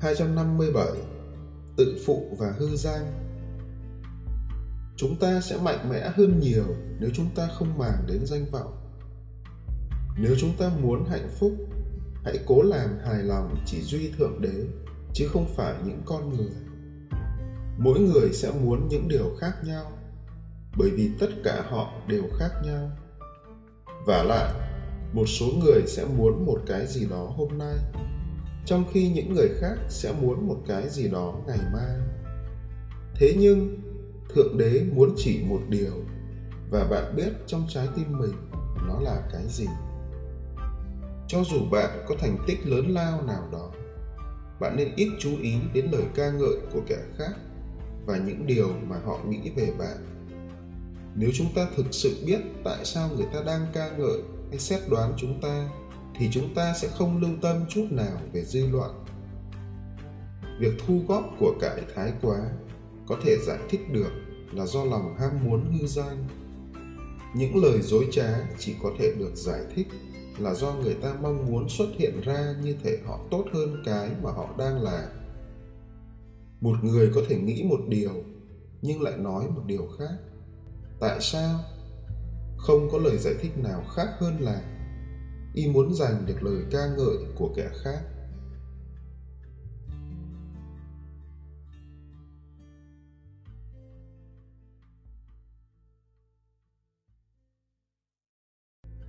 257 Tự phụ và hư danh Chúng ta sẽ mạnh mẽ hơn nhiều nếu chúng ta không màng đến danh vọng. Nếu chúng ta muốn hạnh phúc, hãy cố làm hài lòng chỉ duy thượng đế, chứ không phải những con người. Mỗi người sẽ muốn những điều khác nhau, bởi vì tất cả họ đều khác nhau. Và lại, một số người sẽ muốn một cái gì đó hôm nay, trong khi những người khác sẽ muốn một cái gì đó ngày mai. Thế nhưng, thượng đế muốn chỉ một điều và bạn biết trong trái tim mình nó là cái gì cho dù bạn có thành tích lớn lao nào đó bạn nên ít chú ý đến lời ca ngợi của kẻ khác và những điều mà họ nghĩ về bạn nếu chúng ta thực sự biết tại sao người ta đang ca ngợi hay xét đoán chúng ta thì chúng ta sẽ không lưu tâm chút nào về dư luận. Việc thu góp của cải thái quá có thể giải thích được là do lòng ham muốn hư danh những lời dối trá chỉ có thể được giải thích là do người ta mong muốn xuất hiện ra như thể họ tốt hơn cái mà họ đang là một người có thể nghĩ một điều nhưng lại nói một điều khác. Tại sao? Không có lời giải thích nào khác hơn là y muốn giành được lời ca ngợi của kẻ khác.